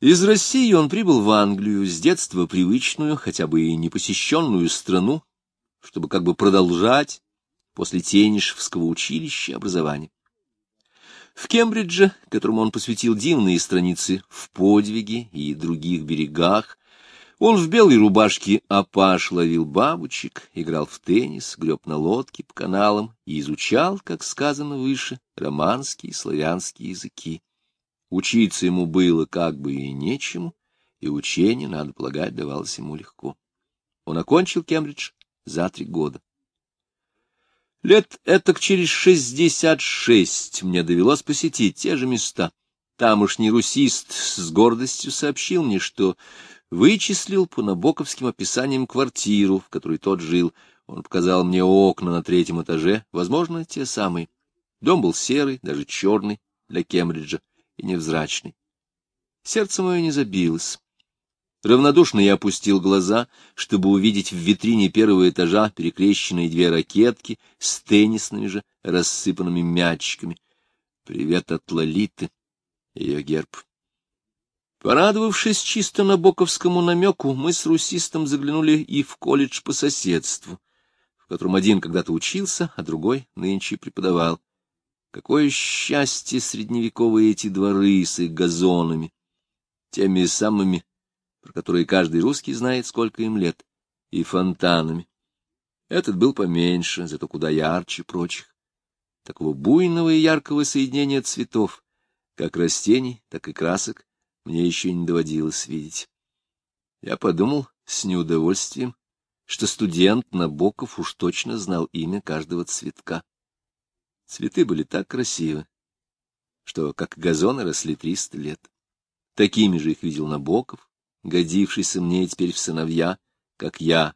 Из России он прибыл в Англию, с детства привычную, хотя бы и непосещенную страну, чтобы как бы продолжать после Тенишевского училища образование. В Кембридже, которому он посвятил дивные страницы в подвиге и других берегах, он в белой рубашке опаш ловил бабочек, играл в теннис, греб на лодке по каналам и изучал, как сказано выше, романские и славянские языки. Учиться ему было как бы и нечему, и учение, надо полагать, давалось ему легко. Он окончил Кембридж за три года. Лет этак через шестьдесят шесть мне довелось посетить те же места. Тамошний русист с гордостью сообщил мне, что вычислил по набоковским описаниям квартиру, в которой тот жил. Он показал мне окна на третьем этаже, возможно, те самые. Дом был серый, даже черный, для Кембриджа и невзрачный. Сердце мое не забилось. Равнодушно я опустил глаза, чтобы увидеть в витрине первого этажа перекрещенные две ракетки с теннисными же рассыпанными мячиками. Привет от Лолиты, ее герб. Порадовавшись чисто на боковскому намеку, мы с русистом заглянули и в колледж по соседству, в котором один когда-то учился, а другой нынче преподавал. Какое счастье средневековые эти дворы с их газонами, теми самыми, про которые каждый русский знает, сколько им лет, и фонтанами. Этот был поменьше, зато куда ярче прочих. Такого буйного и яркого соединения цветов, как растений, так и красок, мне еще не доводилось видеть. Я подумал с неудовольствием, что студент Набоков уж точно знал имя каждого цветка. Цветы были так красивы, что, как газоны, росли триста лет. Такими же их видел Набоков, годившийся мне теперь в сыновья, как я,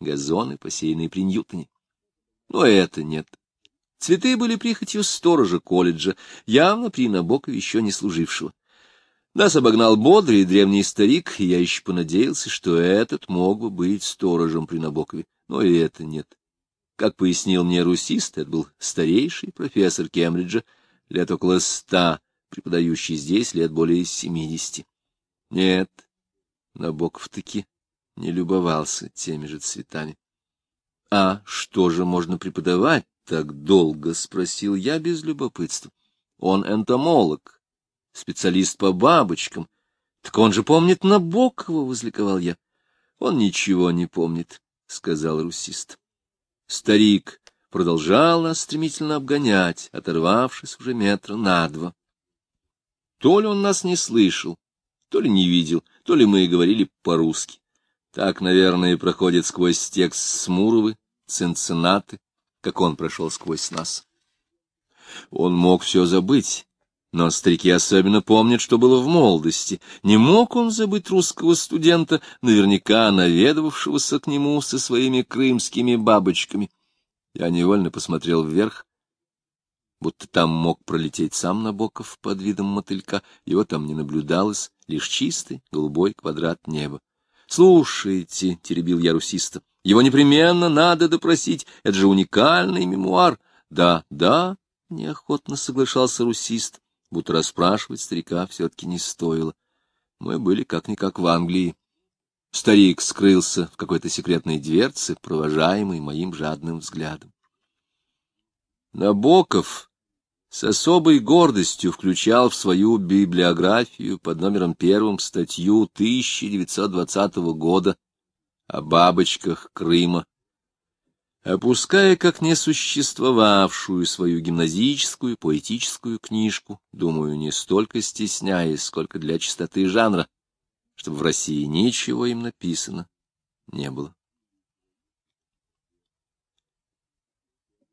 газоны, посеянные при Ньютоне. Но это нет. Цветы были прихотью сторожа колледжа, явно при Набокове еще не служившего. Нас обогнал бодрый древний старик, и я еще понадеялся, что этот мог бы быть сторожем при Набокове, но и это нет. Как пояснил мне русист, это был старейший профессор Кембриджа, лет около ста, преподающий здесь лет более семидесяти. Нет, Набоков-таки не любовался теми же цветами. — А что же можно преподавать так долго? — спросил я без любопытства. — Он энтомолог, специалист по бабочкам. — Так он же помнит Набокова, — возликовал я. — Он ничего не помнит, — сказал русист. Старик продолжал нас стремительно обгонять, оторвавшись уже метра на два. То ли он нас не слышал, то ли не видел, то ли мы и говорили по-русски. Так, наверное, проходит сквозь текст Смуровы, Цинциннаты, как он прошел сквозь нас. Он мог все забыть, но старики особенно помнят, что было в молодости. Не мог он забыть русского студента, наверняка наведывавшегося к нему со своими крымскими бабочками. Я невольно посмотрел вверх, будто там мог пролететь сам Набоков под видом мотылька. Его там не наблюдалось, лишь чистый голубой квадрат неба. — Слушайте, — теребил я русиста, — его непременно надо допросить, это же уникальный мемуар. — Да, да, — неохотно соглашался русист будто расспрашивать старика все-таки не стоило. Мы были как-никак в Англии. Старик скрылся в какой-то секретной дверце, провожаемый моим жадным взглядом. Набоков с особой гордостью включал в свою библиографию под номером первым статью 1920 года о бабочках Крыма опуская как несуществовавшую свою гимназическую поэтическую книжку, думаю, не столько стесняясь, сколько для чистоты жанра, чтобы в России ничего им написано не было.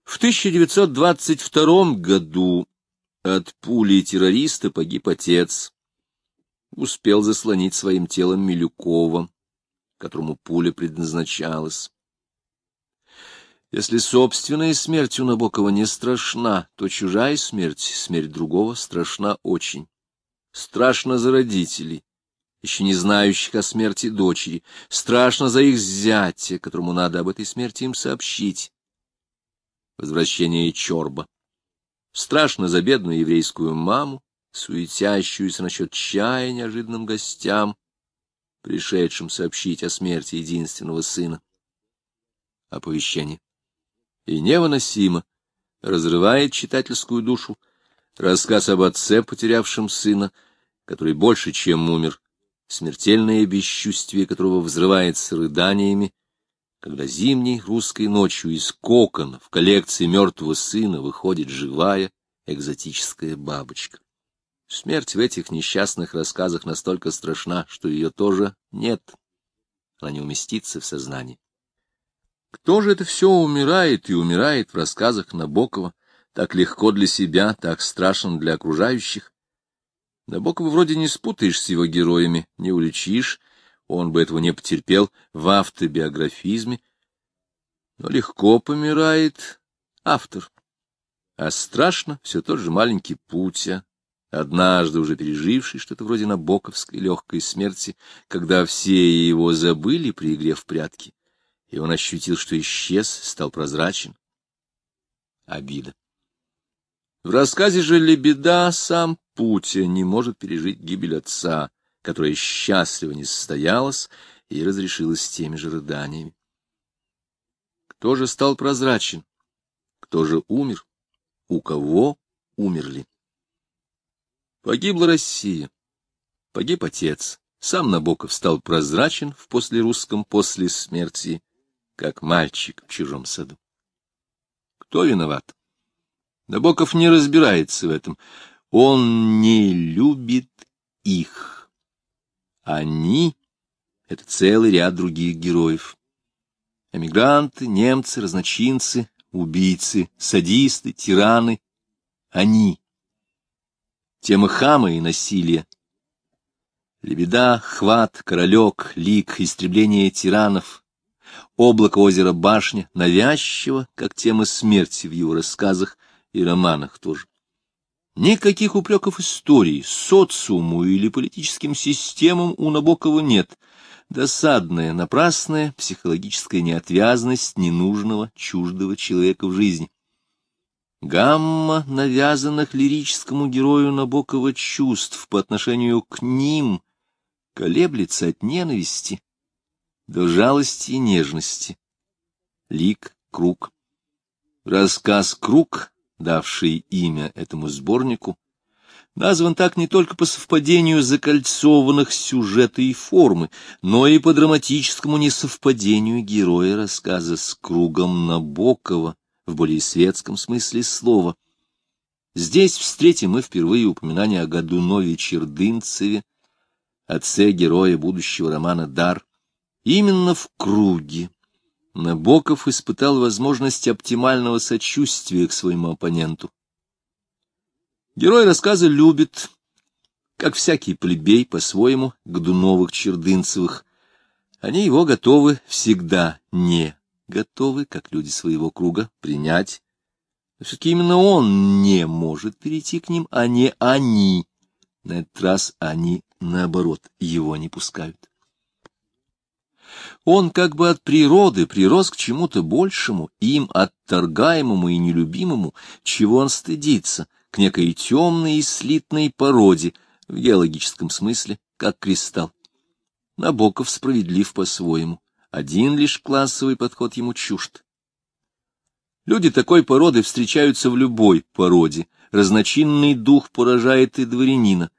В 1922 году от пули террориста погиб отец. Успел заслонить своим телом Милюкова, которому пуля предназначалась. Если собственная смерть у Набокова не страшна, то чужая смерть, смерть другого, страшна очень. Страшно за родителей, еще не знающих о смерти дочери, страшно за их зятя, которому надо об этой смерти им сообщить. Возвращение Чорба. Страшно за бедную еврейскую маму, суетящуюся насчет чая неожиданным гостям, пришедшим сообщить о смерти единственного сына. Оповещение. И невыносимо разрывает читательскую душу рассказ об отце, потерявшем сына, который больше, чем умер, смертельное бесчувствие которого взрывается рыданиями, когда зимней русской ночью из кокона в коллекции мертвого сына выходит живая экзотическая бабочка. Смерть в этих несчастных рассказах настолько страшна, что ее тоже нет. Она не уместится в сознании. Кто же это все умирает и умирает в рассказах Набокова, так легко для себя, так страшен для окружающих? Набокова вроде не спутаешь с его героями, не уличишь, он бы этого не потерпел в автобиографизме, но легко помирает автор. А страшно все тот же маленький Путя, однажды уже переживший что-то вроде набоковской легкой смерти, когда все его забыли при игре в прятки, и он ощутил, что исчез, стал прозрачен. Обида. В рассказе же «Лебеда» сам Путя не может пережить гибель отца, которая счастливо не состоялась и разрешилась теми же рыданиями. Кто же стал прозрачен? Кто же умер? У кого умерли? Погибла Россия. Погиб отец. Сам Набоков стал прозрачен в послерусском после смерти, как мальчик в чужом саду. Кто виноват? Набоков не разбирается в этом. Он не любит их. Они — это целый ряд других героев. Эмигранты, немцы, разночинцы, убийцы, садисты, тираны. Они. Тема хама и насилия. Лебеда, хват, королек, лик, истребление тиранов, облако озера башня, навязчиво, как тема смерти в его рассказах и романах тоже. Никаких упреков истории, социуму или политическим системам у Набокова нет. Досадная, напрасная психологическая неотвязность ненужного, чуждого человека в жизни. Гамма навязанных лирическому герою Набокова чувств по отношению к ним колеблется от ненависти до жалости и нежности. Лик, круг. Рассказ «Круг», давший имя этому сборнику, назван так не только по совпадению закольцованных сюжета и формы, но и по драматическому несовпадению героя рассказа с кругом Набокова в более светском смысле слова. Здесь встретим мы впервые упоминание о Годунове Чердынцеве, отце героя будущего романа «Дар». Именно в круге Набоков испытал возможность оптимального сочувствия к своему оппоненту. Герой рассказа любит, как всякий плебей по-своему, Годуновых-Чердынцевых. Они его готовы всегда не готовы, как люди своего круга, принять. Но все-таки именно он не может перейти к ним, а не они. На этот раз они, наоборот, его не пускают. Он как бы от природы прирос к чему-то большему, им отторгаемому и нелюбимому, чего он стыдится, к некой темной и слитной породе, в геологическом смысле, как кристалл. Набоков справедлив по-своему. Один лишь классовый подход ему чужд. Люди такой породы встречаются в любой породе. Разночинный дух поражает и дворянина.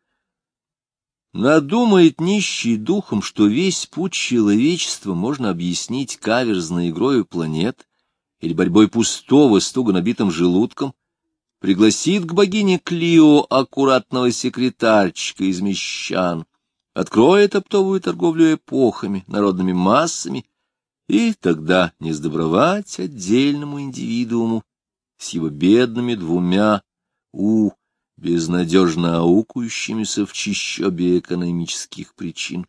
Надумает нищий духом, что весь путь человечества можно объяснить каверзной игрою планет или борьбой пустого с туго набитым желудком, пригласит к богине Клио аккуратного секретарчика из мещан, откроет оптовую торговлю эпохами, народными массами, и тогда не сдобровать отдельному индивидууму с его бедными двумя у безнадежно аукающимися в чищобе экономических причин.